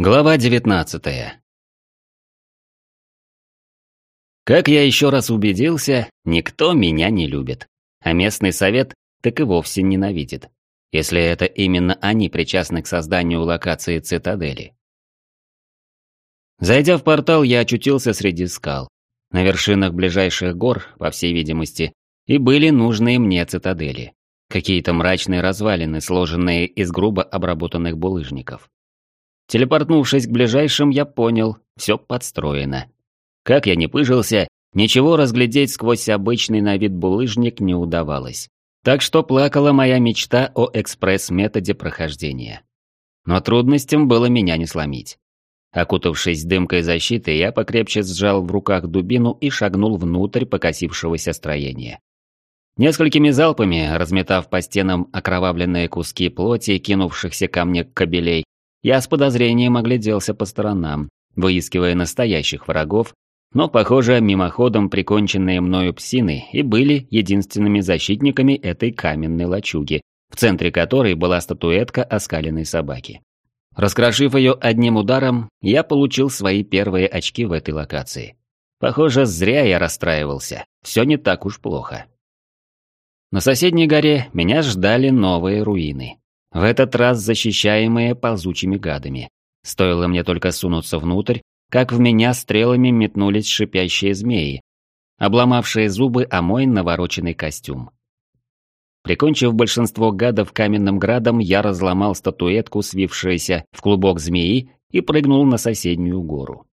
Глава 19 Как я еще раз убедился, никто меня не любит. А местный совет так и вовсе ненавидит. Если это именно они причастны к созданию локации цитадели. Зайдя в портал, я очутился среди скал. На вершинах ближайших гор, по всей видимости, и были нужные мне цитадели. Какие-то мрачные развалины, сложенные из грубо обработанных булыжников. Телепортнувшись к ближайшим, я понял, все подстроено. Как я не пыжился, ничего разглядеть сквозь обычный на вид булыжник не удавалось. Так что плакала моя мечта о экспресс-методе прохождения. Но трудностям было меня не сломить. Окутавшись дымкой защиты, я покрепче сжал в руках дубину и шагнул внутрь покосившегося строения. Несколькими залпами, разметав по стенам окровавленные куски плоти, кинувшихся ко мне кобелей, я с подозрением огляделся по сторонам, выискивая настоящих врагов, но, похоже, мимоходом приконченные мною псины и были единственными защитниками этой каменной лачуги, в центре которой была статуэтка оскаленной собаки. Раскрошив ее одним ударом, я получил свои первые очки в этой локации. Похоже, зря я расстраивался, все не так уж плохо. На соседней горе меня ждали новые руины. В этот раз защищаемые ползучими гадами. Стоило мне только сунуться внутрь, как в меня стрелами метнулись шипящие змеи, обломавшие зубы о мой навороченный костюм. Прикончив большинство гадов каменным градом, я разломал статуэтку, свившуюся в клубок змеи, и прыгнул на соседнюю гору.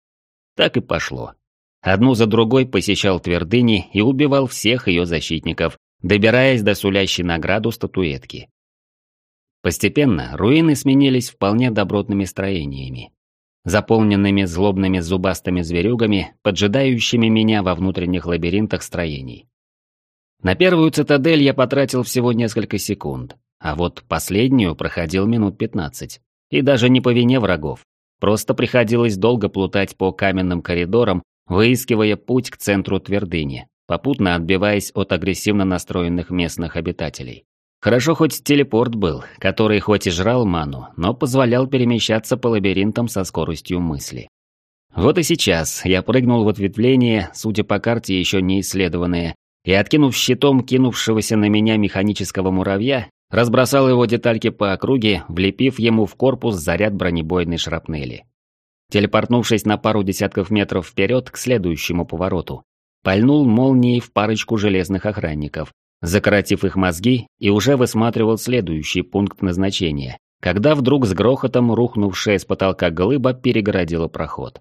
Так и пошло. Одну за другой посещал твердыни и убивал всех ее защитников, добираясь до сулящей награду статуэтки. Постепенно руины сменились вполне добротными строениями, заполненными злобными зубастыми зверюгами, поджидающими меня во внутренних лабиринтах строений. На первую цитадель я потратил всего несколько секунд, а вот последнюю проходил минут пятнадцать. И даже не по вине врагов. Просто приходилось долго плутать по каменным коридорам, выискивая путь к центру твердыни, попутно отбиваясь от агрессивно настроенных местных обитателей. Хорошо хоть телепорт был, который хоть и жрал ману, но позволял перемещаться по лабиринтам со скоростью мысли. Вот и сейчас я прыгнул в ответвление, судя по карте еще не исследованное, и, откинув щитом кинувшегося на меня механического муравья, разбросал его детальки по округе, влепив ему в корпус заряд бронебойной шрапнели. Телепортнувшись на пару десятков метров вперед к следующему повороту, пальнул молнией в парочку железных охранников, закоротив их мозги и уже высматривал следующий пункт назначения, когда вдруг с грохотом рухнувшая с потолка глыба перегородила проход.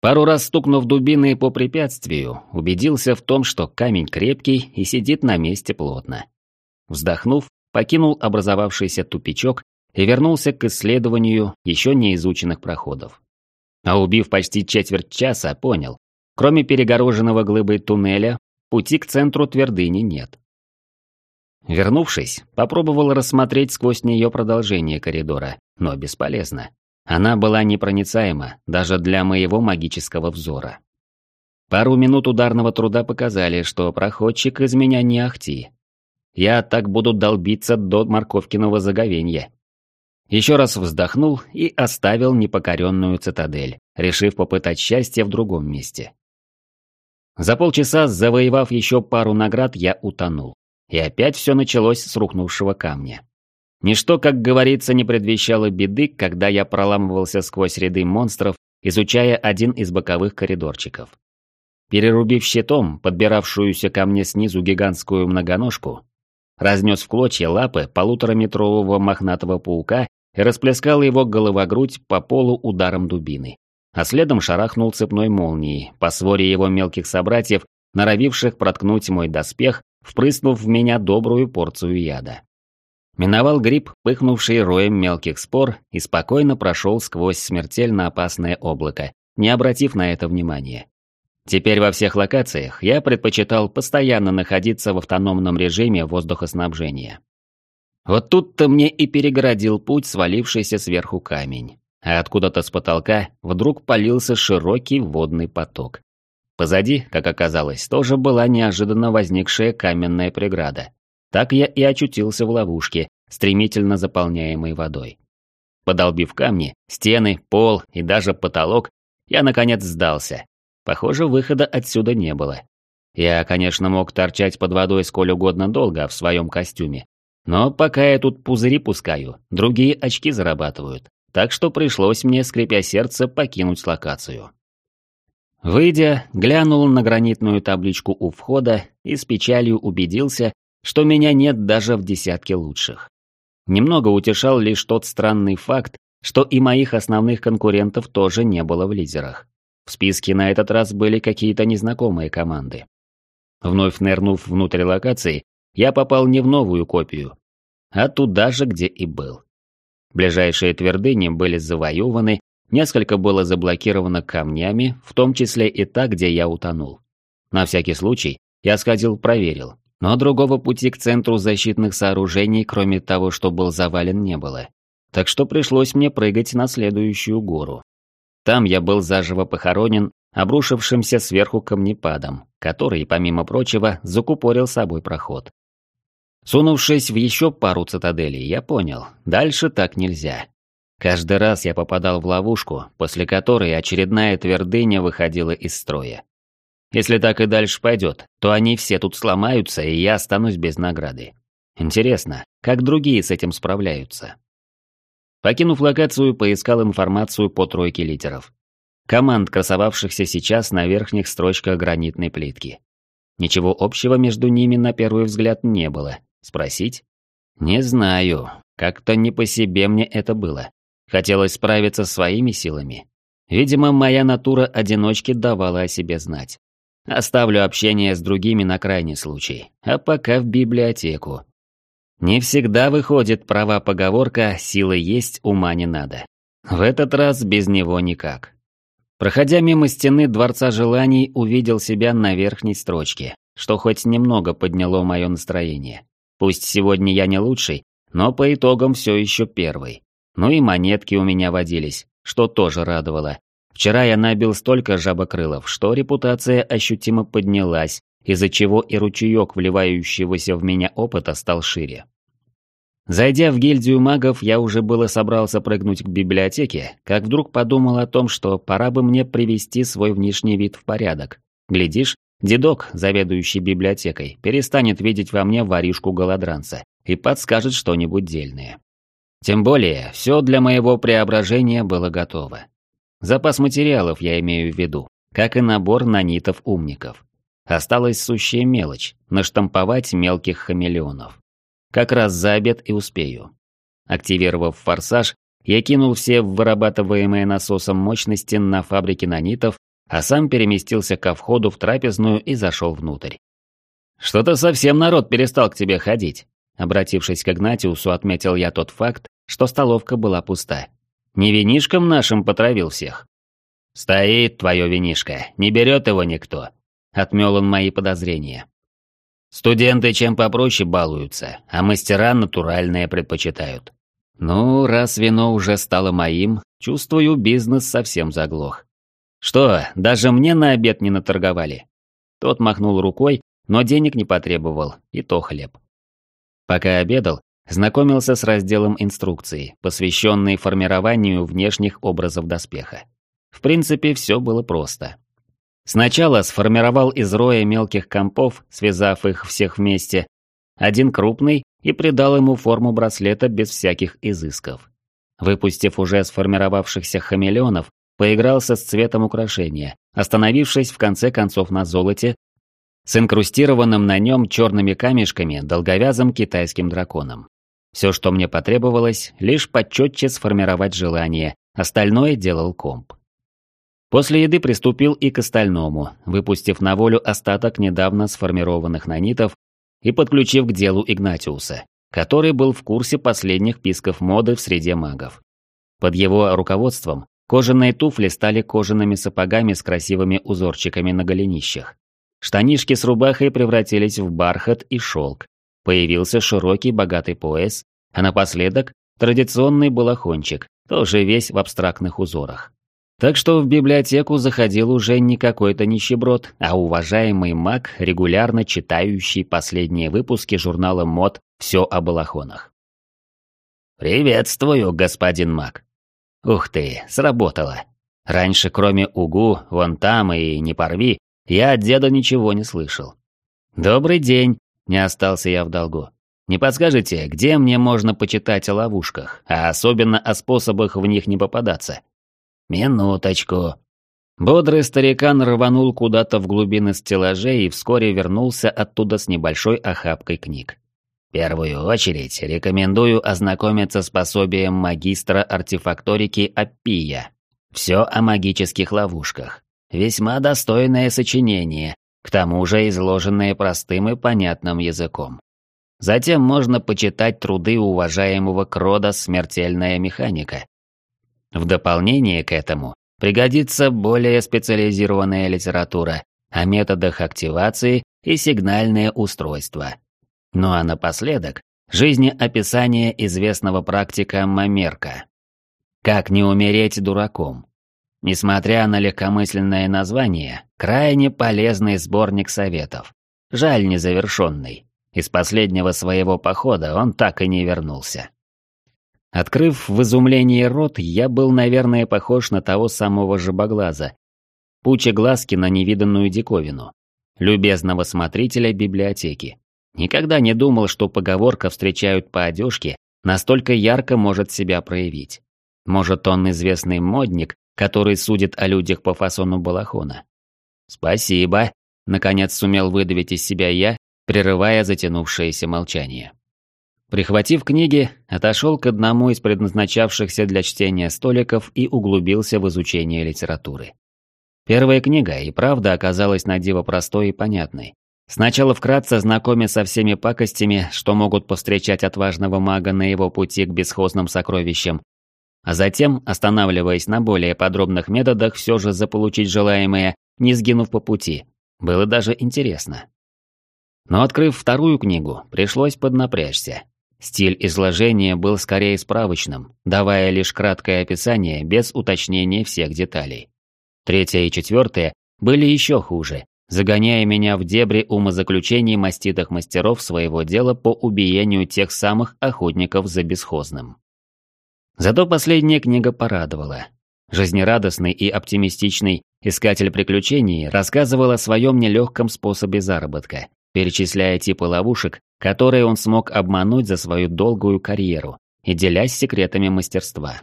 Пару раз стукнув дубиной по препятствию, убедился в том, что камень крепкий и сидит на месте плотно. Вздохнув, покинул образовавшийся тупичок и вернулся к исследованию еще не изученных проходов. А убив почти четверть часа, понял, кроме перегороженного глыбой туннеля, пути к центру твердыни нет. Вернувшись, попробовал рассмотреть сквозь нее продолжение коридора, но бесполезно. Она была непроницаема даже для моего магического взора. Пару минут ударного труда показали, что проходчик из меня не ахти. Я так буду долбиться до морковкиного заговенья. Еще раз вздохнул и оставил непокоренную цитадель, решив попытать счастье в другом месте. За полчаса, завоевав еще пару наград, я утонул. И опять все началось с рухнувшего камня. Ничто, как говорится, не предвещало беды, когда я проламывался сквозь ряды монстров, изучая один из боковых коридорчиков. Перерубив щитом подбиравшуюся ко мне снизу гигантскую многоножку, разнес в клочья лапы полутораметрового мохнатого паука и расплескал его головогрудь по полу ударом дубины. А следом шарахнул цепной молнией по своре его мелких собратьев, норовивших проткнуть мой доспех впрыснув в меня добрую порцию яда. Миновал гриб, пыхнувший роем мелких спор, и спокойно прошел сквозь смертельно опасное облако, не обратив на это внимания. Теперь во всех локациях я предпочитал постоянно находиться в автономном режиме воздухоснабжения. Вот тут-то мне и перегородил путь свалившийся сверху камень, а откуда-то с потолка вдруг полился широкий водный поток. Позади, как оказалось, тоже была неожиданно возникшая каменная преграда. Так я и очутился в ловушке, стремительно заполняемой водой. Подолбив камни, стены, пол и даже потолок, я наконец сдался. Похоже, выхода отсюда не было. Я, конечно, мог торчать под водой сколь угодно долго в своем костюме. Но пока я тут пузыри пускаю, другие очки зарабатывают. Так что пришлось мне, скрипя сердце, покинуть локацию. Выйдя, глянул на гранитную табличку у входа и с печалью убедился, что меня нет даже в десятке лучших. Немного утешал лишь тот странный факт, что и моих основных конкурентов тоже не было в лидерах. В списке на этот раз были какие-то незнакомые команды. Вновь нырнув внутрь локации, я попал не в новую копию, а туда же, где и был. Ближайшие твердыни были завоеваны, несколько было заблокировано камнями, в том числе и та, где я утонул. На всякий случай я сходил проверил, но другого пути к центру защитных сооружений, кроме того, что был завален, не было. Так что пришлось мне прыгать на следующую гору. Там я был заживо похоронен обрушившимся сверху камнепадом, который, помимо прочего, закупорил собой проход. Сунувшись в еще пару цитаделей, я понял, дальше так нельзя. Каждый раз я попадал в ловушку, после которой очередная твердыня выходила из строя. Если так и дальше пойдет, то они все тут сломаются, и я останусь без награды. Интересно, как другие с этим справляются? Покинув локацию, поискал информацию по тройке лидеров. Команд, красовавшихся сейчас на верхних строчках гранитной плитки. Ничего общего между ними на первый взгляд не было. Спросить? Не знаю. Как-то не по себе мне это было. Хотелось справиться своими силами. Видимо, моя натура одиночки давала о себе знать. Оставлю общение с другими на крайний случай, а пока в библиотеку. Не всегда выходит права поговорка «силы есть, ума не надо». В этот раз без него никак. Проходя мимо стены Дворца Желаний, увидел себя на верхней строчке, что хоть немного подняло мое настроение. Пусть сегодня я не лучший, но по итогам все еще первый. Ну и монетки у меня водились, что тоже радовало. Вчера я набил столько жабокрылов, что репутация ощутимо поднялась, из-за чего и ручеек вливающегося в меня опыта стал шире. Зайдя в гильдию магов, я уже было собрался прыгнуть к библиотеке, как вдруг подумал о том, что пора бы мне привести свой внешний вид в порядок. Глядишь, дедок, заведующий библиотекой, перестанет видеть во мне воришку-голодранца и подскажет что-нибудь дельное. Тем более, все для моего преображения было готово. Запас материалов я имею в виду, как и набор нанитов-умников. Осталась сущая мелочь – наштамповать мелких хамелеонов. Как раз за обед и успею. Активировав форсаж, я кинул все вырабатываемые насосом мощности на фабрике нанитов, а сам переместился ко входу в трапезную и зашел внутрь. «Что-то совсем народ перестал к тебе ходить», Обратившись к Игнатиусу, отметил я тот факт, что столовка была пуста. Не винишком нашим потравил всех. «Стоит твое винишко, не берет его никто», — отмел он мои подозрения. «Студенты чем попроще балуются, а мастера натуральное предпочитают». «Ну, раз вино уже стало моим, чувствую, бизнес совсем заглох». «Что, даже мне на обед не наторговали?» Тот махнул рукой, но денег не потребовал, и то хлеб. Пока обедал, знакомился с разделом инструкции, посвященной формированию внешних образов доспеха. В принципе, все было просто. Сначала сформировал из роя мелких компов, связав их всех вместе, один крупный и придал ему форму браслета без всяких изысков. Выпустив уже сформировавшихся хамелеонов, поигрался с цветом украшения, остановившись в конце концов на золоте с инкрустированным на нем черными камешками долговязым китайским драконом. Все, что мне потребовалось, лишь почетче сформировать желание, остальное делал комп. После еды приступил и к остальному, выпустив на волю остаток недавно сформированных нанитов и подключив к делу Игнатиуса, который был в курсе последних писков моды в среде магов. Под его руководством кожаные туфли стали кожаными сапогами с красивыми узорчиками на голенищах. Штанишки с рубахой превратились в бархат и шелк. Появился широкий богатый пояс, а напоследок традиционный балахончик, тоже весь в абстрактных узорах. Так что в библиотеку заходил уже не какой-то нищеброд, а уважаемый маг, регулярно читающий последние выпуски журнала мод «Все о балахонах». «Приветствую, господин маг». Ух ты, сработало. Раньше, кроме «Угу», «Вон там» и «Не порви», я от деда ничего не слышал. «Добрый день», — не остался я в долгу. «Не подскажете, где мне можно почитать о ловушках, а особенно о способах в них не попадаться?» «Минуточку». Бодрый старикан рванул куда-то в глубины стеллажей и вскоре вернулся оттуда с небольшой охапкой книг первую очередь рекомендую ознакомиться с пособием магистра артефакторики Аппия. Все о магических ловушках. Весьма достойное сочинение, к тому же изложенное простым и понятным языком. Затем можно почитать труды уважаемого Крода «Смертельная механика». В дополнение к этому пригодится более специализированная литература о методах активации и сигнальное устройство – ну а напоследок, жизнеописание известного практика Мамерка. Как не умереть дураком. Несмотря на легкомысленное название, крайне полезный сборник советов. Жаль незавершенный. Из последнего своего похода он так и не вернулся. Открыв в изумлении рот, я был, наверное, похож на того самого жабоглаза, пуча глазки на невиданную диковину, любезного смотрителя библиотеки. Никогда не думал, что поговорка «встречают по одежке» настолько ярко может себя проявить. Может, он известный модник, который судит о людях по фасону балахона. «Спасибо», — наконец сумел выдавить из себя я, прерывая затянувшееся молчание. Прихватив книги, отошел к одному из предназначавшихся для чтения столиков и углубился в изучение литературы. Первая книга и правда оказалась на диво простой и понятной. Сначала вкратце знакомя со всеми пакостями, что могут повстречать отважного мага на его пути к бесхозным сокровищам, а затем, останавливаясь на более подробных методах, все же заполучить желаемое, не сгинув по пути. Было даже интересно. Но открыв вторую книгу, пришлось поднапрячься. Стиль изложения был скорее справочным, давая лишь краткое описание без уточнения всех деталей. Третья и четвертая были еще хуже, загоняя меня в дебри умозаключений маститых мастеров своего дела по убиению тех самых охотников за бесхозным. Зато последняя книга порадовала. Жизнерадостный и оптимистичный искатель приключений рассказывал о своем нелегком способе заработка, перечисляя типы ловушек, которые он смог обмануть за свою долгую карьеру и делясь секретами мастерства.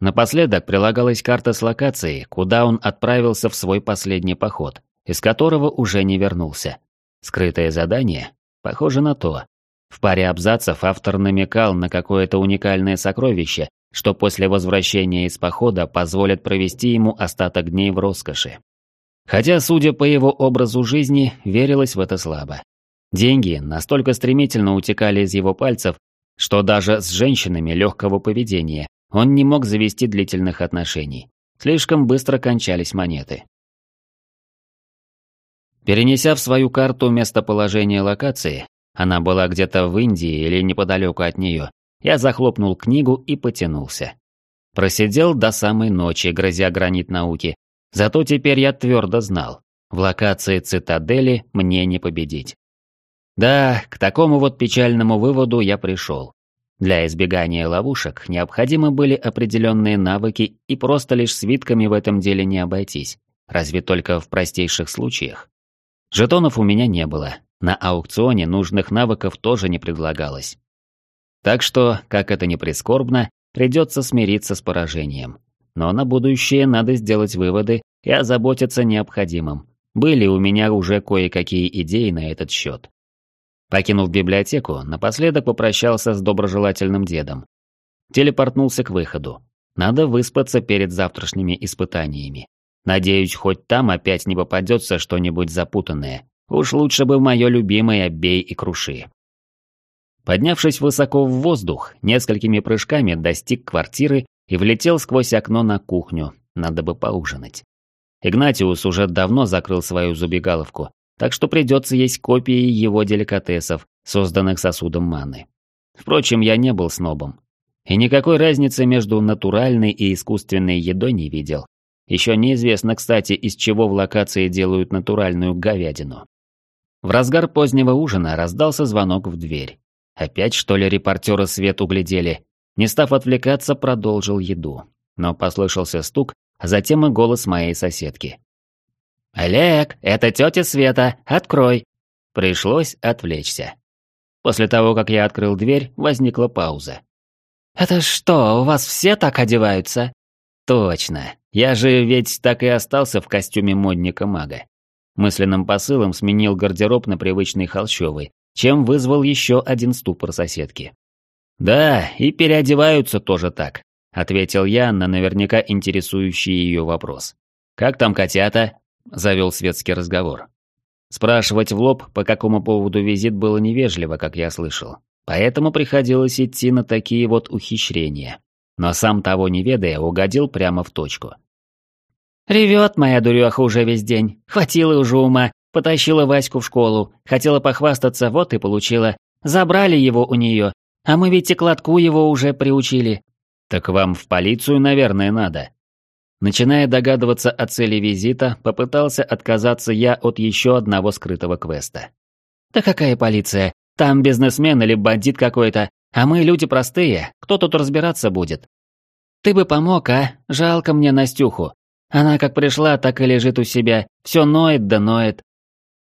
Напоследок прилагалась карта с локацией, куда он отправился в свой последний поход, из которого уже не вернулся. Скрытое задание? Похоже на то. В паре абзацев автор намекал на какое-то уникальное сокровище, что после возвращения из похода позволит провести ему остаток дней в роскоши. Хотя, судя по его образу жизни, верилось в это слабо. Деньги настолько стремительно утекали из его пальцев, что даже с женщинами легкого поведения он не мог завести длительных отношений. Слишком быстро кончались монеты. Перенеся в свою карту местоположение локации, она была где-то в Индии или неподалеку от нее, я захлопнул книгу и потянулся. Просидел до самой ночи, грозя гранит науки. Зато теперь я твердо знал, в локации цитадели мне не победить. Да, к такому вот печальному выводу я пришел. Для избегания ловушек необходимы были определенные навыки, и просто лишь свитками в этом деле не обойтись, разве только в простейших случаях. Жетонов у меня не было, на аукционе нужных навыков тоже не предлагалось. Так что, как это ни прискорбно, придется смириться с поражением. Но на будущее надо сделать выводы и озаботиться необходимым. Были у меня уже кое-какие идеи на этот счет. Покинув библиотеку, напоследок попрощался с доброжелательным дедом. Телепортнулся к выходу. Надо выспаться перед завтрашними испытаниями. Надеюсь, хоть там опять не попадется что-нибудь запутанное. Уж лучше бы мое любимое «бей и круши». Поднявшись высоко в воздух, несколькими прыжками достиг квартиры и влетел сквозь окно на кухню, надо бы поужинать. Игнатиус уже давно закрыл свою забегаловку, так что придется есть копии его деликатесов, созданных сосудом маны. Впрочем, я не был снобом. И никакой разницы между натуральной и искусственной едой не видел. Еще неизвестно, кстати, из чего в локации делают натуральную говядину. В разгар позднего ужина раздался звонок в дверь. Опять, что ли, репортеры свет углядели? Не став отвлекаться, продолжил еду. Но послышался стук, а затем и голос моей соседки. «Олег, это тетя Света, открой!» Пришлось отвлечься. После того, как я открыл дверь, возникла пауза. «Это что, у вас все так одеваются?» «Точно. Я же ведь так и остался в костюме модника-мага. Мысленным посылом сменил гардероб на привычный холщовый, чем вызвал еще один ступор соседки. «Да, и переодеваются тоже так», — ответил я на наверняка интересующий ее вопрос. «Как там котята?» — завел светский разговор. Спрашивать в лоб, по какому поводу визит, было невежливо, как я слышал. Поэтому приходилось идти на такие вот ухищрения. Но сам того не ведая, угодил прямо в точку. «Ревет моя дуреха уже весь день. Хватило уже ума. Потащила Ваську в школу. Хотела похвастаться, вот и получила. Забрали его у нее. А мы ведь и кладку его уже приучили». «Так вам в полицию, наверное, надо». Начиная догадываться о цели визита, попытался отказаться я от еще одного скрытого квеста. «Да какая полиция? Там бизнесмен или бандит какой-то, а мы люди простые, кто тут разбираться будет? Ты бы помог, а? Жалко мне Настюху. Она как пришла, так и лежит у себя, все ноет да ноет.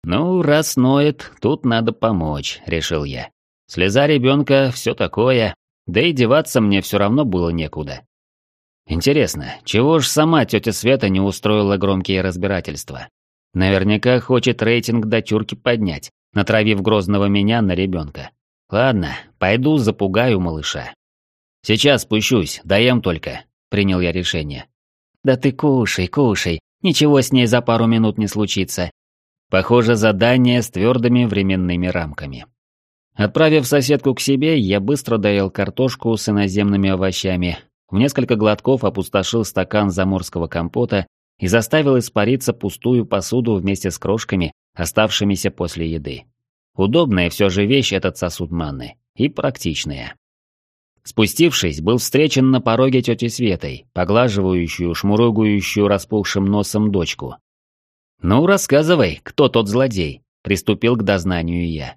Ну, раз ноет, тут надо помочь, решил я. Слеза ребенка, все такое, да и деваться мне все равно было некуда. Интересно, чего ж сама тетя Света не устроила громкие разбирательства? Наверняка хочет рейтинг дочурки поднять, натравив грозного меня на ребенка. Ладно, пойду запугаю малыша. Сейчас спущусь, даем только, принял я решение. Да ты кушай, кушай, ничего с ней за пару минут не случится. Похоже, задание с твердыми временными рамками. Отправив соседку к себе, я быстро доел картошку с иноземными овощами, в несколько глотков опустошил стакан заморского компота и заставил испариться пустую посуду вместе с крошками, оставшимися после еды. Удобная все же вещь этот сосуд манны. И практичная. Спустившись, был встречен на пороге тетей Светой, поглаживающую, шмуругающую распухшим носом дочку. «Ну, рассказывай, кто тот злодей?» – приступил к дознанию я.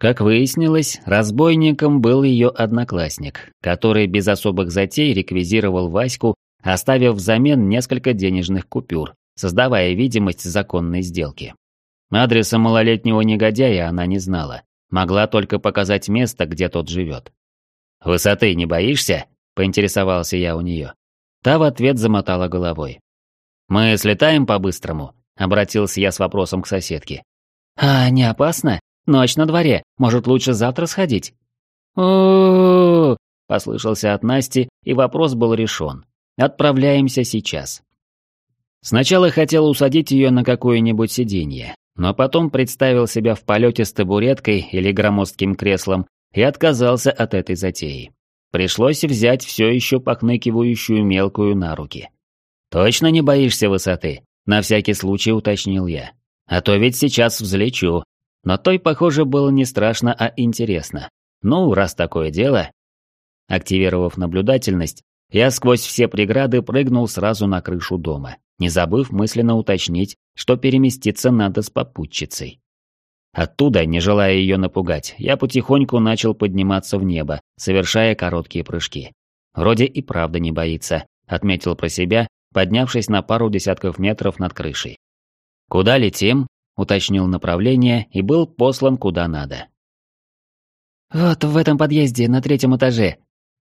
Как выяснилось, разбойником был ее одноклассник, который без особых затей реквизировал Ваську, оставив взамен несколько денежных купюр, создавая видимость законной сделки. Адреса малолетнего негодяя она не знала, могла только показать место, где тот живет. «Высоты не боишься?» – поинтересовался я у нее. Та в ответ замотала головой. «Мы слетаем по-быстрому?» – обратился я с вопросом к соседке. «А не опасно? Ночь на дворе, может лучше завтра сходить?» послышался от Насти, и вопрос был решен. «Отправляемся сейчас». Сначала хотел усадить ее на какое-нибудь сиденье, но потом представил себя в полете с табуреткой или громоздким креслом и отказался от этой затеи. Пришлось взять все еще похныкивающую мелкую на руки. «Точно не боишься высоты?» – на всякий случай уточнил я. «А то ведь сейчас взлечу». Но той, похоже, было не страшно, а интересно. Ну, раз такое дело... Активировав наблюдательность, я сквозь все преграды прыгнул сразу на крышу дома, не забыв мысленно уточнить, что переместиться надо с попутчицей. Оттуда, не желая ее напугать, я потихоньку начал подниматься в небо, совершая короткие прыжки. Вроде и правда не боится, отметил про себя, поднявшись на пару десятков метров над крышей. «Куда летим?» – уточнил направление и был послан куда надо. «Вот в этом подъезде, на третьем этаже»,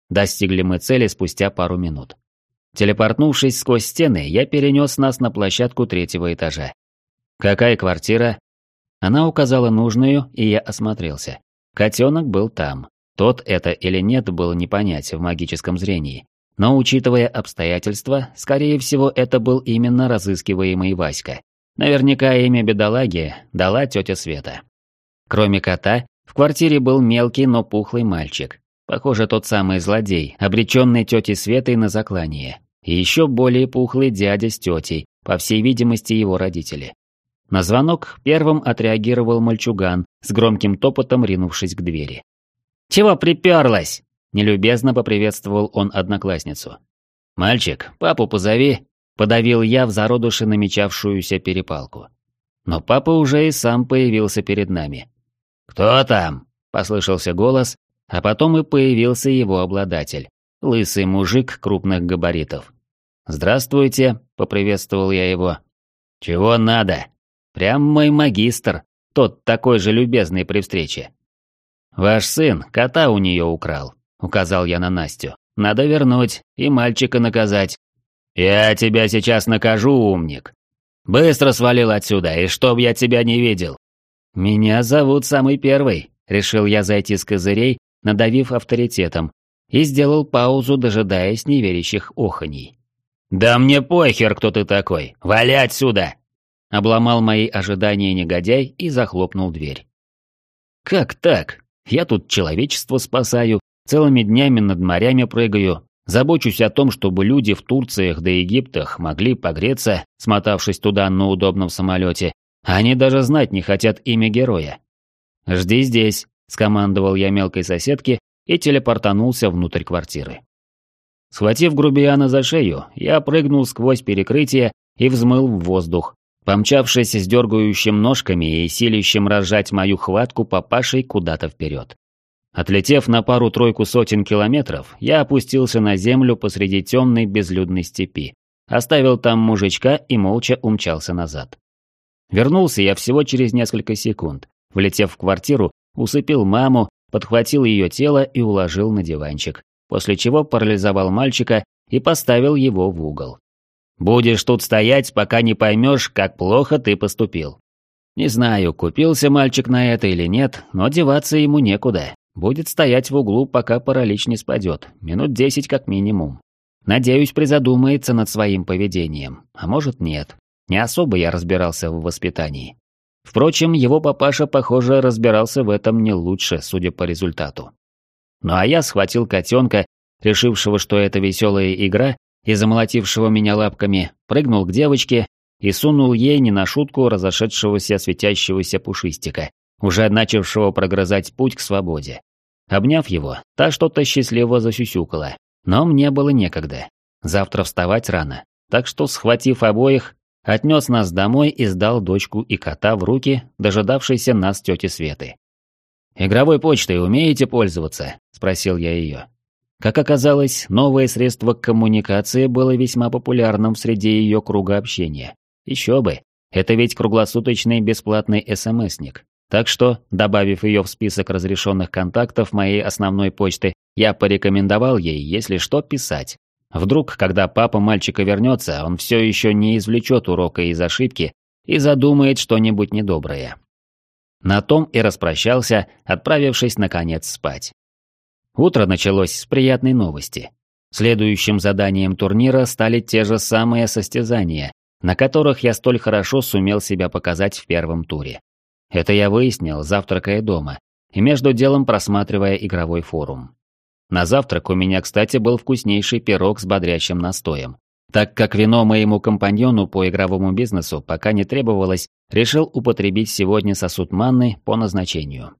Достигли мы цели спустя пару минут. Телепортнувшись сквозь стены, я перенес нас на площадку третьего этажа. «Какая квартира?» Она указала нужную, и я осмотрелся. Котенок был там. Тот это или нет, было не понять в магическом зрении. Но учитывая обстоятельства, скорее всего, это был именно разыскиваемый Васька. Наверняка имя бедолаги дала тетя Света. Кроме кота, в квартире был мелкий, но пухлый мальчик. Похоже, тот самый злодей, обреченный тетей Светой на заклание. И еще более пухлый дядя с тетей, по всей видимости, его родители. На звонок первым отреагировал мальчуган, с громким топотом ринувшись к двери. «Чего приперлась?» – нелюбезно поприветствовал он одноклассницу. «Мальчик, папу позови», – подавил я в зародуше намечавшуюся перепалку. Но папа уже и сам появился перед нами. «Кто там?» – послышался голос, а потом и появился его обладатель, лысый мужик крупных габаритов. «Здравствуйте», — поприветствовал я его. «Чего надо?» «Прям мой магистр, тот такой же любезный при встрече». «Ваш сын кота у нее украл», — указал я на Настю. «Надо вернуть и мальчика наказать». «Я тебя сейчас накажу, умник. Быстро свалил отсюда, и чтоб я тебя не видел». «Меня зовут самый первый», — решил я зайти с козырей, надавив авторитетом, и сделал паузу, дожидаясь неверящих оханий. «Да мне похер, кто ты такой! Вали отсюда!» Обломал мои ожидания негодяй и захлопнул дверь. «Как так? Я тут человечество спасаю, целыми днями над морями прыгаю, забочусь о том, чтобы люди в Турциях да Египтах могли погреться, смотавшись туда на удобном самолете, а они даже знать не хотят имя героя. «Жди здесь», — скомандовал я мелкой соседке и телепортанулся внутрь квартиры. Схватив грубияна за шею, я прыгнул сквозь перекрытие и взмыл в воздух, помчавшись с дергающим ножками и силищем разжать мою хватку папашей куда-то вперед. Отлетев на пару-тройку сотен километров, я опустился на землю посреди темной безлюдной степи, оставил там мужичка и молча умчался назад. Вернулся я всего через несколько секунд. Влетев в квартиру, усыпил маму, подхватил ее тело и уложил на диванчик, после чего парализовал мальчика и поставил его в угол. «Будешь тут стоять, пока не поймешь, как плохо ты поступил». Не знаю, купился мальчик на это или нет, но деваться ему некуда. Будет стоять в углу, пока паралич не спадет, минут десять как минимум. Надеюсь, призадумается над своим поведением, а может нет. Не особо я разбирался в воспитании. Впрочем, его папаша, похоже, разбирался в этом не лучше, судя по результату. Ну а я схватил котенка, решившего, что это веселая игра, и замолотившего меня лапками, прыгнул к девочке и сунул ей не на шутку разошедшегося светящегося пушистика, уже начавшего прогрызать путь к свободе. Обняв его, та что-то счастливо засюсюкала, но мне было некогда. Завтра вставать рано, так что, схватив обоих, отнес нас домой и сдал дочку и кота в руки, дожидавшейся нас тети Светы. «Игровой почтой умеете пользоваться?» – спросил я ее. Как оказалось, новое средство коммуникации было весьма популярным среди ее круга общения. Еще бы, это ведь круглосуточный бесплатный СМСник. Так что, добавив ее в список разрешенных контактов моей основной почты, я порекомендовал ей, если что, писать. Вдруг, когда папа мальчика вернется, он все еще не извлечет урока из ошибки и задумает что-нибудь недоброе. На том и распрощался, отправившись наконец спать. Утро началось с приятной новости. Следующим заданием турнира стали те же самые состязания, на которых я столь хорошо сумел себя показать в первом туре. Это я выяснил, завтракая дома, и между делом просматривая игровой форум. На завтрак у меня, кстати, был вкуснейший пирог с бодрящим настоем. Так как вино моему компаньону по игровому бизнесу пока не требовалось, решил употребить сегодня сосуд манны по назначению.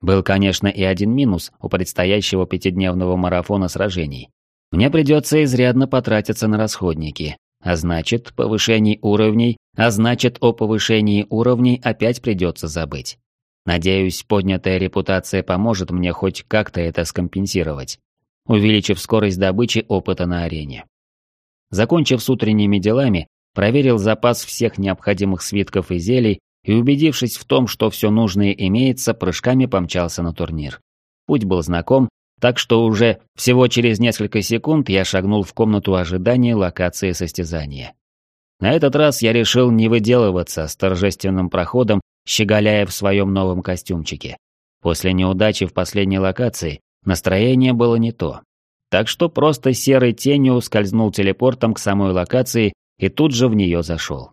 Был, конечно, и один минус у предстоящего пятидневного марафона сражений. Мне придется изрядно потратиться на расходники, а значит, повышений уровней, а значит, о повышении уровней опять придется забыть. Надеюсь, поднятая репутация поможет мне хоть как-то это скомпенсировать, увеличив скорость добычи опыта на арене. Закончив с утренними делами, проверил запас всех необходимых свитков и зелий и, убедившись в том, что все нужное имеется, прыжками помчался на турнир. Путь был знаком, так что уже всего через несколько секунд я шагнул в комнату ожидания локации состязания. На этот раз я решил не выделываться с торжественным проходом щеголяя в своем новом костюмчике. После неудачи в последней локации настроение было не то. Так что просто серой тенью скользнул телепортом к самой локации и тут же в нее зашел.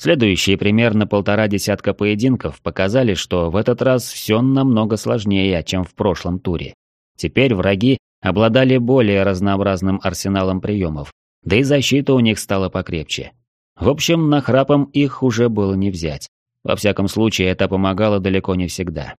Следующие примерно полтора десятка поединков показали, что в этот раз все намного сложнее, чем в прошлом туре. Теперь враги обладали более разнообразным арсеналом приемов, да и защита у них стала покрепче. В общем, нахрапом их уже было не взять. Во всяком случае, это помогало далеко не всегда.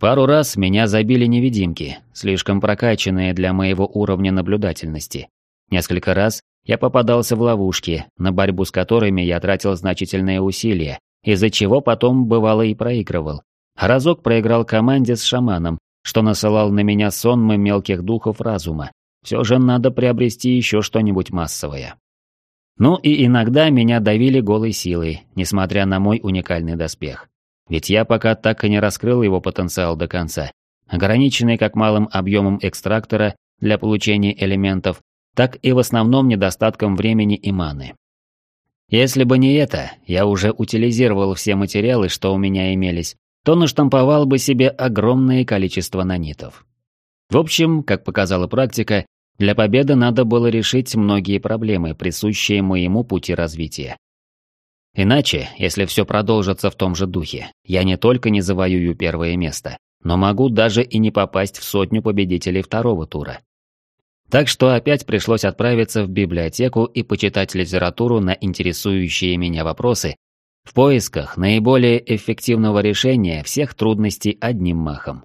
Пару раз меня забили невидимки, слишком прокачанные для моего уровня наблюдательности. Несколько раз я попадался в ловушки, на борьбу с которыми я тратил значительные усилия, из-за чего потом бывало и проигрывал. разок проиграл команде с шаманом, что насылал на меня сонмы мелких духов разума. Все же надо приобрести еще что-нибудь массовое. Ну и иногда меня давили голой силой, несмотря на мой уникальный доспех. Ведь я пока так и не раскрыл его потенциал до конца, ограниченный как малым объемом экстрактора для получения элементов, так и в основном недостатком времени и маны. Если бы не это, я уже утилизировал все материалы, что у меня имелись, то наштамповал бы себе огромное количество нанитов. В общем, как показала практика, для победы надо было решить многие проблемы, присущие моему пути развития. Иначе, если все продолжится в том же духе, я не только не завоюю первое место, но могу даже и не попасть в сотню победителей второго тура. Так что опять пришлось отправиться в библиотеку и почитать литературу на интересующие меня вопросы в поисках наиболее эффективного решения всех трудностей одним махом.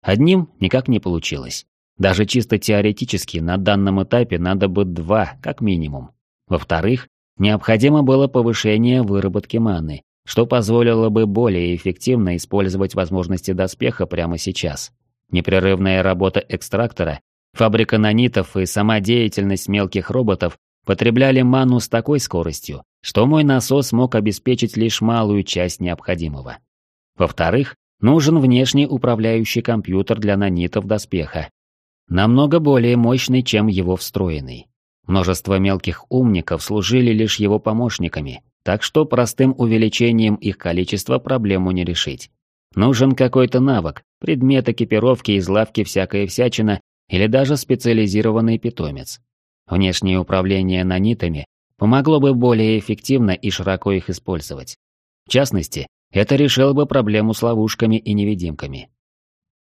Одним никак не получилось. Даже чисто теоретически на данном этапе надо бы два, как минимум. Во-вторых, необходимо было повышение выработки маны, что позволило бы более эффективно использовать возможности доспеха прямо сейчас. Непрерывная работа экстрактора, фабрика нанитов и сама деятельность мелких роботов потребляли ману с такой скоростью, что мой насос мог обеспечить лишь малую часть необходимого. Во-вторых, нужен внешний управляющий компьютер для нанитов доспеха, намного более мощный, чем его встроенный. Множество мелких умников служили лишь его помощниками, так что простым увеличением их количества проблему не решить. Нужен какой-то навык, предмет экипировки из лавки всякая всячина или даже специализированный питомец. Внешнее управление нанитами помогло бы более эффективно и широко их использовать. В частности, это решило бы проблему с ловушками и невидимками.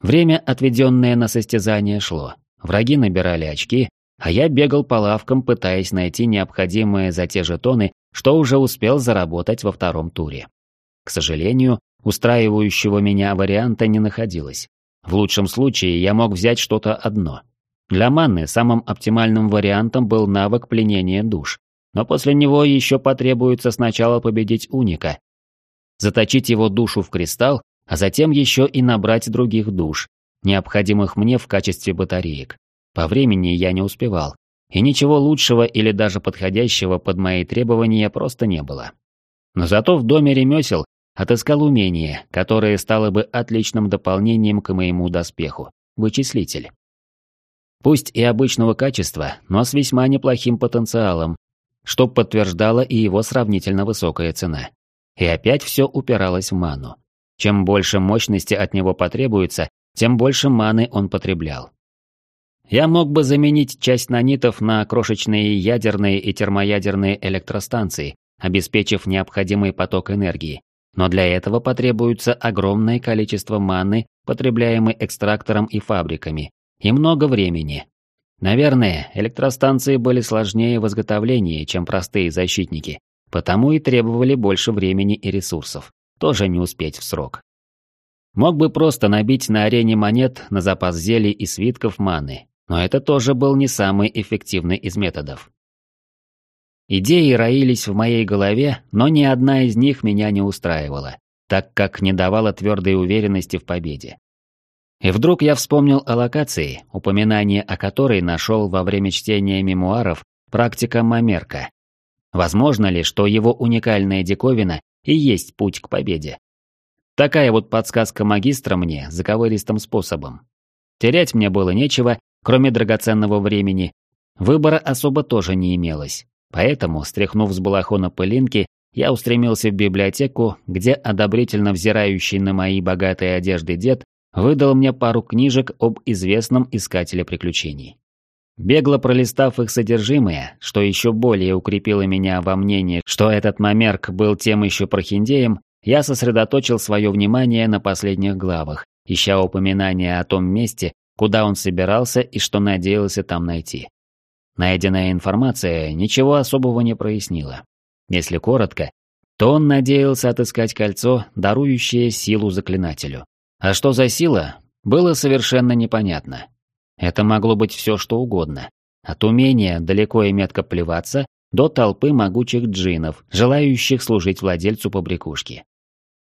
Время, отведенное на состязание, шло. Враги набирали очки, а я бегал по лавкам, пытаясь найти необходимые за те жетоны, что уже успел заработать во втором туре. К сожалению, устраивающего меня варианта не находилось. В лучшем случае я мог взять что-то одно. Для манны самым оптимальным вариантом был навык пленения душ, но после него еще потребуется сначала победить уника, заточить его душу в кристалл, а затем еще и набрать других душ, необходимых мне в качестве батареек. По времени я не успевал, и ничего лучшего или даже подходящего под мои требования просто не было. Но зато в доме ремесел отыскал умение, которое стало бы отличным дополнением к моему доспеху – вычислитель. Пусть и обычного качества, но с весьма неплохим потенциалом, что подтверждала и его сравнительно высокая цена. И опять все упиралось в ману. Чем больше мощности от него потребуется, тем больше маны он потреблял. Я мог бы заменить часть нанитов на крошечные ядерные и термоядерные электростанции, обеспечив необходимый поток энергии. Но для этого потребуется огромное количество маны, потребляемой экстрактором и фабриками, и много времени. Наверное, электростанции были сложнее в изготовлении, чем простые защитники, потому и требовали больше времени и ресурсов. Тоже не успеть в срок. Мог бы просто набить на арене монет на запас зелий и свитков маны, но это тоже был не самый эффективный из методов. Идеи роились в моей голове, но ни одна из них меня не устраивала, так как не давала твердой уверенности в победе. И вдруг я вспомнил о локации, упоминание о которой нашел во время чтения мемуаров практика Мамерка. Возможно ли, что его уникальная диковина и есть путь к победе? Такая вот подсказка магистра мне заковыристым способом. Терять мне было нечего, кроме драгоценного времени. Выбора особо тоже не имелось. Поэтому, стряхнув с балахона пылинки, я устремился в библиотеку, где одобрительно взирающий на мои богатые одежды дед выдал мне пару книжек об известном искателе приключений. Бегло пролистав их содержимое, что еще более укрепило меня во мнении, что этот мамерк был тем еще прохиндеем, я сосредоточил свое внимание на последних главах, ища упоминания о том месте, куда он собирался и что надеялся там найти. Найденная информация ничего особого не прояснила. Если коротко, то он надеялся отыскать кольцо, дарующее силу заклинателю. А что за сила, было совершенно непонятно. Это могло быть все что угодно. От умения далеко и метко плеваться до толпы могучих джинов, желающих служить владельцу побрякушки.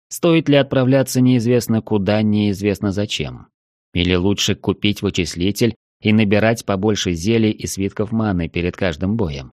Стоит ли отправляться неизвестно куда, неизвестно зачем. Или лучше купить вычислитель и набирать побольше зелий и свитков маны перед каждым боем?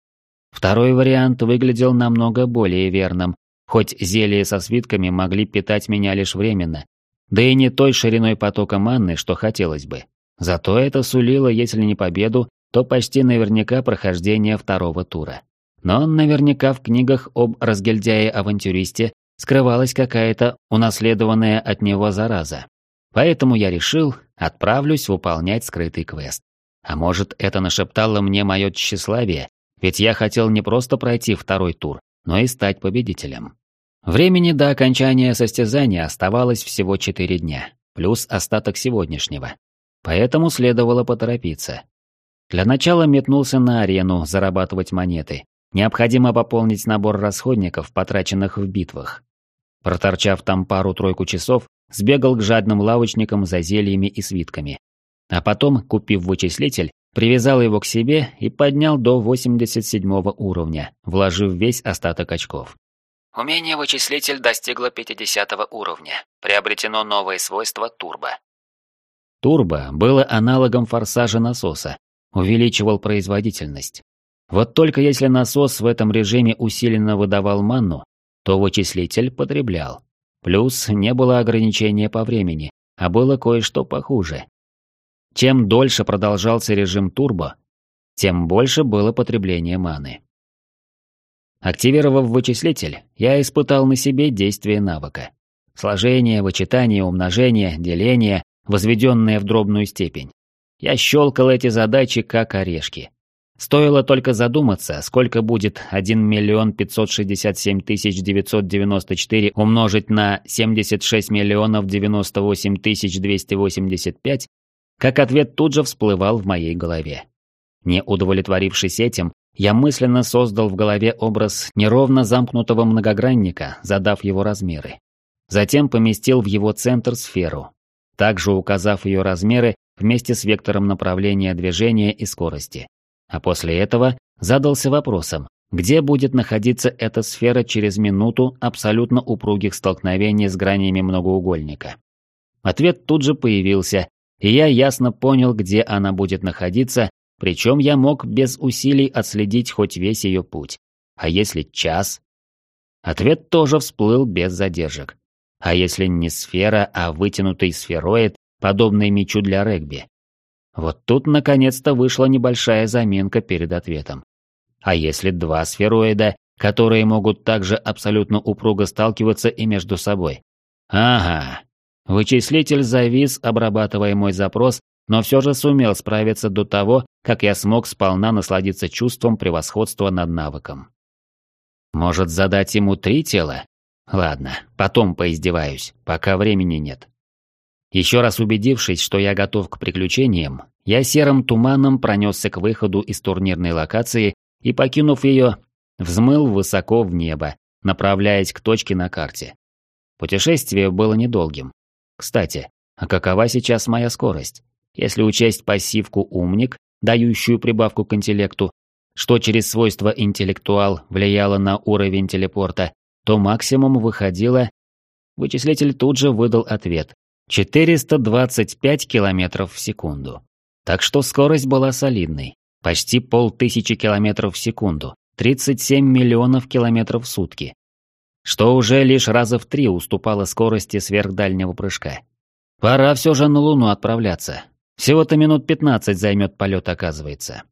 Второй вариант выглядел намного более верным, хоть зелья со свитками могли питать меня лишь временно, да и не той шириной потока манны, что хотелось бы. Зато это сулило, если не победу, то почти наверняка прохождение второго тура. Но наверняка в книгах об разгильдяе-авантюристе скрывалась какая-то унаследованная от него зараза. Поэтому я решил, отправлюсь выполнять скрытый квест. А может, это нашептало мне мое тщеславие, ведь я хотел не просто пройти второй тур, но и стать победителем. Времени до окончания состязания оставалось всего 4 дня, плюс остаток сегодняшнего. Поэтому следовало поторопиться. Для начала метнулся на арену зарабатывать монеты. Необходимо пополнить набор расходников, потраченных в битвах. Проторчав там пару-тройку часов, сбегал к жадным лавочникам за зельями и свитками. А потом, купив вычислитель, привязал его к себе и поднял до 87 уровня, вложив весь остаток очков. Умение вычислитель достигло 50 уровня. Приобретено новое свойство турбо. Турбо было аналогом форсажа насоса, увеличивал производительность. Вот только если насос в этом режиме усиленно выдавал манну, то вычислитель потреблял. Плюс не было ограничения по времени, а было кое-что похуже. Чем дольше продолжался режим турбо, тем больше было потребление маны. Активировав вычислитель, я испытал на себе действие навыка. Сложение, вычитание, умножение, деление, возведенное в дробную степень. Я щелкал эти задачи как орешки. Стоило только задуматься, сколько будет 1 миллион 567 тысяч 994 умножить на 76 миллионов 98 тысяч 285, как ответ тут же всплывал в моей голове. Не удовлетворившись этим, я мысленно создал в голове образ неровно замкнутого многогранника, задав его размеры. Затем поместил в его центр сферу, также указав ее размеры вместе с вектором направления движения и скорости. А после этого задался вопросом, где будет находиться эта сфера через минуту абсолютно упругих столкновений с гранями многоугольника. Ответ тут же появился, и я ясно понял, где она будет находиться, причем я мог без усилий отследить хоть весь ее путь. А если час? Ответ тоже всплыл без задержек. А если не сфера, а вытянутый сфероид, подобный мячу для регби? Вот тут наконец-то вышла небольшая заминка перед ответом. А если два сфероида, которые могут также абсолютно упруго сталкиваться и между собой? Ага. Вычислитель завис, обрабатывая мой запрос, но все же сумел справиться до того, как я смог сполна насладиться чувством превосходства над навыком. Может задать ему три тела? Ладно, потом поиздеваюсь, пока времени нет. Еще раз убедившись, что я готов к приключениям, я серым туманом пронесся к выходу из турнирной локации и, покинув ее, взмыл высоко в небо, направляясь к точке на карте. Путешествие было недолгим. Кстати, а какова сейчас моя скорость? Если учесть пассивку «умник», дающую прибавку к интеллекту, что через свойство «интеллектуал» влияло на уровень телепорта, то максимум выходило... Вычислитель тут же выдал ответ. 425 километров в секунду. Так что скорость была солидной. Почти полтысячи километров в секунду. 37 миллионов километров в сутки. Что уже лишь раза в три уступало скорости сверхдальнего прыжка. Пора все же на Луну отправляться. Всего-то минут 15 займет полет, оказывается.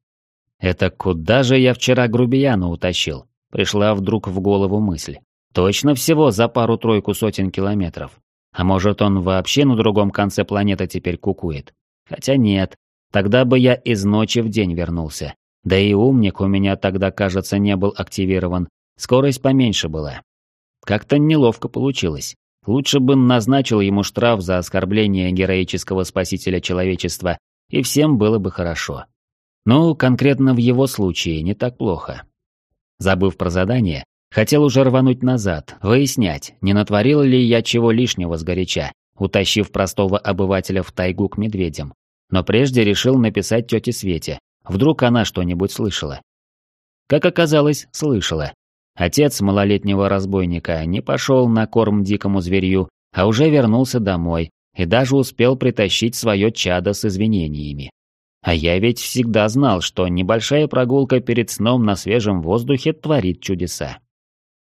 Это куда же я вчера грубияна утащил? Пришла вдруг в голову мысль. Точно всего за пару-тройку сотен километров. А может он вообще на другом конце планеты теперь кукует? Хотя нет, тогда бы я из ночи в день вернулся. Да и умник у меня тогда, кажется, не был активирован. Скорость поменьше была. Как-то неловко получилось. Лучше бы назначил ему штраф за оскорбление героического спасителя человечества, и всем было бы хорошо. Ну, конкретно в его случае не так плохо. Забыв про задание, хотел уже рвануть назад, выяснять, не натворил ли я чего лишнего сгоряча, утащив простого обывателя в тайгу к медведям. Но прежде решил написать тете Свете, вдруг она что-нибудь слышала. Как оказалось, слышала, Отец малолетнего разбойника не пошел на корм дикому зверью, а уже вернулся домой, и даже успел притащить свое чадо с извинениями. А я ведь всегда знал, что небольшая прогулка перед сном на свежем воздухе творит чудеса.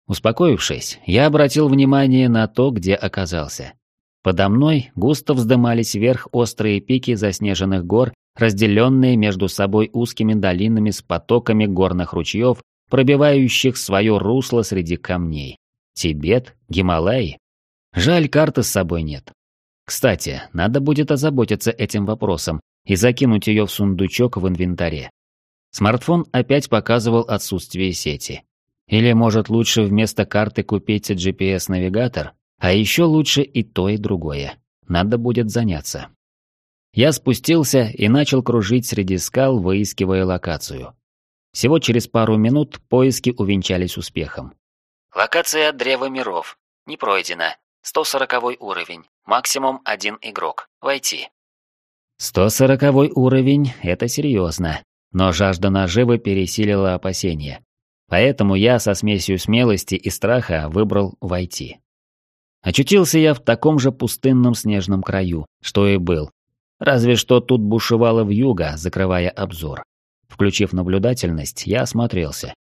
Успокоившись, я обратил внимание на то, где оказался. Подо мной густо вздымались вверх острые пики заснеженных гор, разделенные между собой узкими долинами с потоками горных ручьев, пробивающих свое русло среди камней. Тибет, Гималаи. Жаль, карты с собой нет. Кстати, надо будет озаботиться этим вопросом и закинуть ее в сундучок в инвентаре. Смартфон опять показывал отсутствие сети. Или, может, лучше вместо карты купить GPS-навигатор? А еще лучше и то, и другое. Надо будет заняться. Я спустился и начал кружить среди скал, выискивая локацию. Всего через пару минут поиски увенчались успехом. Локация Древа Миров. Не пройдена. 140 уровень. Максимум один игрок. Войти. 140 уровень – это серьезно. Но жажда наживы пересилила опасения. Поэтому я со смесью смелости и страха выбрал войти. Очутился я в таком же пустынном снежном краю, что и был. Разве что тут бушевало вьюга, закрывая обзор. Включив наблюдательность, я осмотрелся.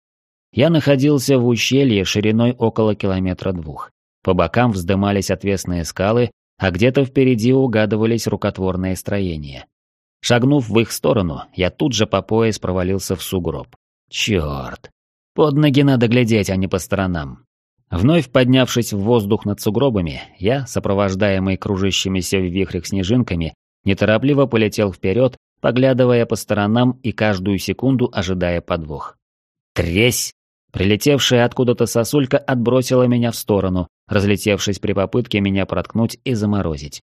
Я находился в ущелье шириной около километра двух. По бокам вздымались отвесные скалы, а где-то впереди угадывались рукотворные строения. Шагнув в их сторону, я тут же по пояс провалился в сугроб. Черт! Под ноги надо глядеть, а не по сторонам. Вновь поднявшись в воздух над сугробами, я, сопровождаемый кружащимися в вихрях снежинками, неторопливо полетел вперед, поглядывая по сторонам и каждую секунду ожидая подвох. Тресь! Прилетевшая откуда-то сосулька отбросила меня в сторону, разлетевшись при попытке меня проткнуть и заморозить.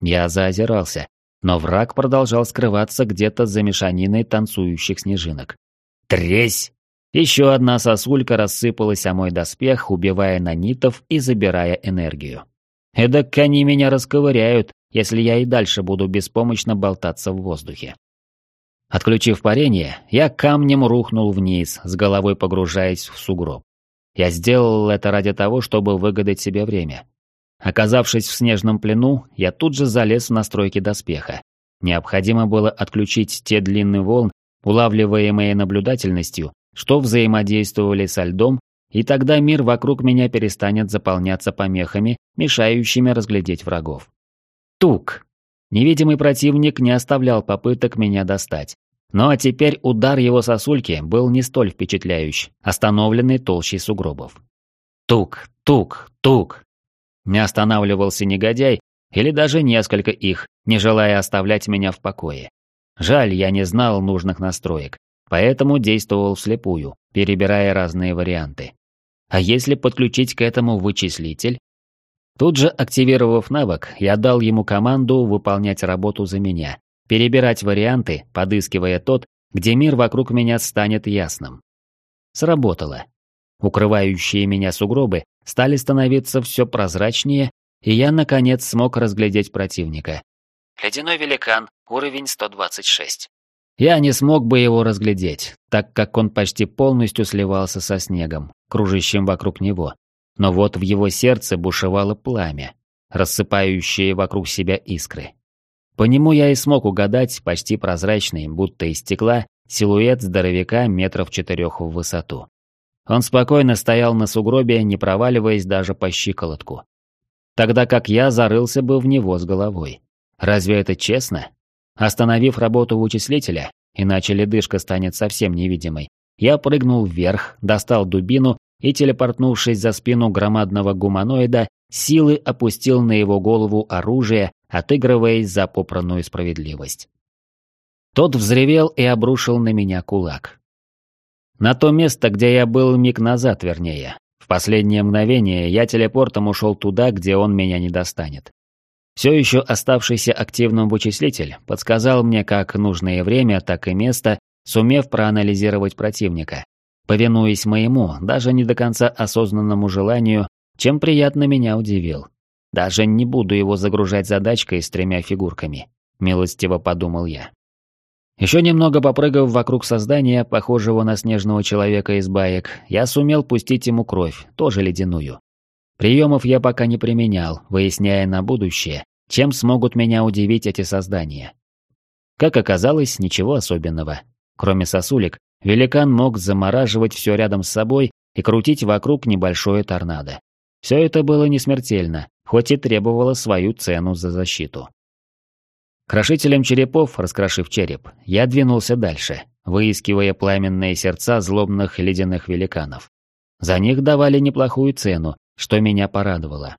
Я заозирался, но враг продолжал скрываться где-то за мешаниной танцующих снежинок. Тресь! Еще одна сосулька рассыпалась о мой доспех, убивая нанитов и забирая энергию. Эдак они меня расковыряют, если я и дальше буду беспомощно болтаться в воздухе. Отключив парение, я камнем рухнул вниз, с головой погружаясь в сугроб. Я сделал это ради того, чтобы выгадать себе время. Оказавшись в снежном плену, я тут же залез в настройки доспеха. Необходимо было отключить те длинные волн, улавливаемые наблюдательностью, что взаимодействовали со льдом, и тогда мир вокруг меня перестанет заполняться помехами, мешающими разглядеть врагов. Тук! Невидимый противник не оставлял попыток меня достать. Ну а теперь удар его сосульки был не столь впечатляющий, остановленный толщей сугробов. Тук, тук, тук. Не останавливался негодяй, или даже несколько их, не желая оставлять меня в покое. Жаль, я не знал нужных настроек. Поэтому действовал вслепую, перебирая разные варианты. А если подключить к этому вычислитель? Тут же, активировав навык, я дал ему команду выполнять работу за меня, перебирать варианты, подыскивая тот, где мир вокруг меня станет ясным. Сработало. Укрывающие меня сугробы стали становиться все прозрачнее, и я, наконец, смог разглядеть противника. Ледяной великан, уровень 126. Я не смог бы его разглядеть, так как он почти полностью сливался со снегом, кружащим вокруг него. Но вот в его сердце бушевало пламя, рассыпающее вокруг себя искры. По нему я и смог угадать почти прозрачный, будто из стекла, силуэт здоровяка метров четырех в высоту. Он спокойно стоял на сугробе, не проваливаясь даже по щиколотку. Тогда как я зарылся бы в него с головой. Разве это честно? Остановив работу вычислителя, иначе ледышка станет совсем невидимой, я прыгнул вверх, достал дубину и, телепортнувшись за спину громадного гуманоида, силы опустил на его голову оружие, отыгрываясь за попранную справедливость. Тот взревел и обрушил на меня кулак. На то место, где я был миг назад, вернее. В последнее мгновение я телепортом ушел туда, где он меня не достанет. Все еще оставшийся активным вычислитель подсказал мне как нужное время, так и место, сумев проанализировать противника. Повинуясь моему, даже не до конца осознанному желанию, чем приятно меня удивил. Даже не буду его загружать задачкой с тремя фигурками, милостиво подумал я. Еще немного попрыгав вокруг создания, похожего на снежного человека из баек, я сумел пустить ему кровь, тоже ледяную. Приемов я пока не применял, выясняя на будущее, чем смогут меня удивить эти создания. Как оказалось, ничего особенного. Кроме сосулек, великан мог замораживать все рядом с собой и крутить вокруг небольшое торнадо. Все это было не смертельно, хоть и требовало свою цену за защиту. Крошителем черепов, раскрошив череп, я двинулся дальше, выискивая пламенные сердца злобных ледяных великанов. За них давали неплохую цену, что меня порадовало.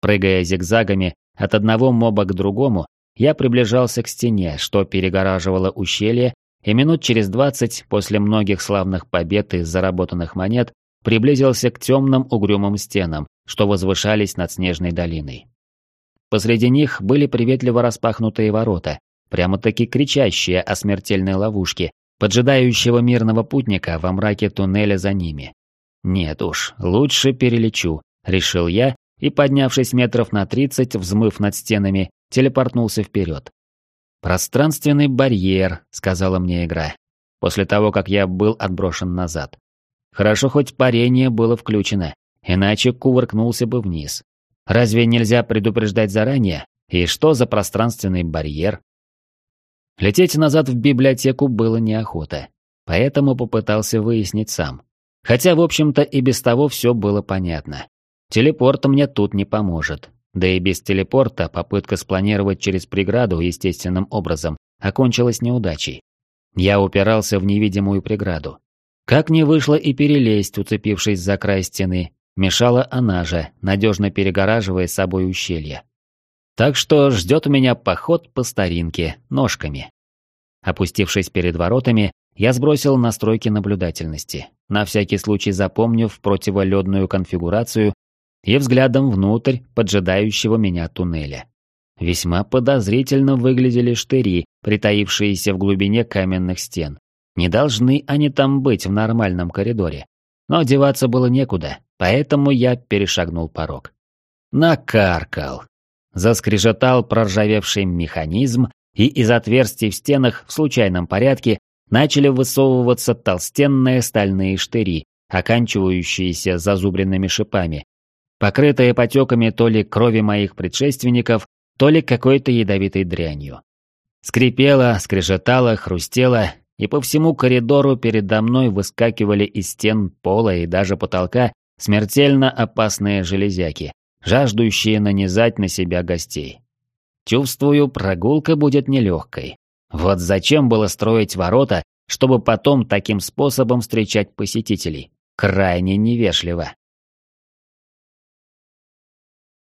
Прыгая зигзагами от одного моба к другому, я приближался к стене, что перегораживало ущелье, и минут через двадцать после многих славных побед и заработанных монет приблизился к темным угрюмым стенам, что возвышались над снежной долиной. Посреди них были приветливо распахнутые ворота, прямо-таки кричащие о смертельной ловушке, поджидающего мирного путника во мраке туннеля за ними. Нет уж, лучше перелечу, решил я и, поднявшись метров на тридцать, взмыв над стенами, телепортнулся вперед. «Пространственный барьер», — сказала мне игра, после того, как я был отброшен назад. Хорошо, хоть парение было включено, иначе кувыркнулся бы вниз. Разве нельзя предупреждать заранее? И что за пространственный барьер? Лететь назад в библиотеку было неохота, поэтому попытался выяснить сам. Хотя, в общем-то, и без того все было понятно. Телепорт мне тут не поможет. Да и без телепорта попытка спланировать через преграду естественным образом окончилась неудачей. Я упирался в невидимую преграду, как не вышло и перелезть, уцепившись за край стены, мешала она же, надежно перегораживая собой ущелье. Так что ждет меня поход по старинке, ножками. Опустившись перед воротами, я сбросил настройки наблюдательности, на всякий случай запомнив противоледную конфигурацию и взглядом внутрь поджидающего меня туннеля. Весьма подозрительно выглядели штыри, притаившиеся в глубине каменных стен. Не должны они там быть в нормальном коридоре. Но деваться было некуда, поэтому я перешагнул порог. Накаркал. Заскрежетал проржавевший механизм, и из отверстий в стенах в случайном порядке начали высовываться толстенные стальные штыри, оканчивающиеся зазубренными шипами, покрытые потеками то ли крови моих предшественников, то ли какой-то ядовитой дрянью. Скрипело, скрежетало, хрустело, и по всему коридору передо мной выскакивали из стен пола и даже потолка смертельно опасные железяки, жаждущие нанизать на себя гостей. Чувствую, прогулка будет нелегкой. Вот зачем было строить ворота, чтобы потом таким способом встречать посетителей? Крайне невежливо.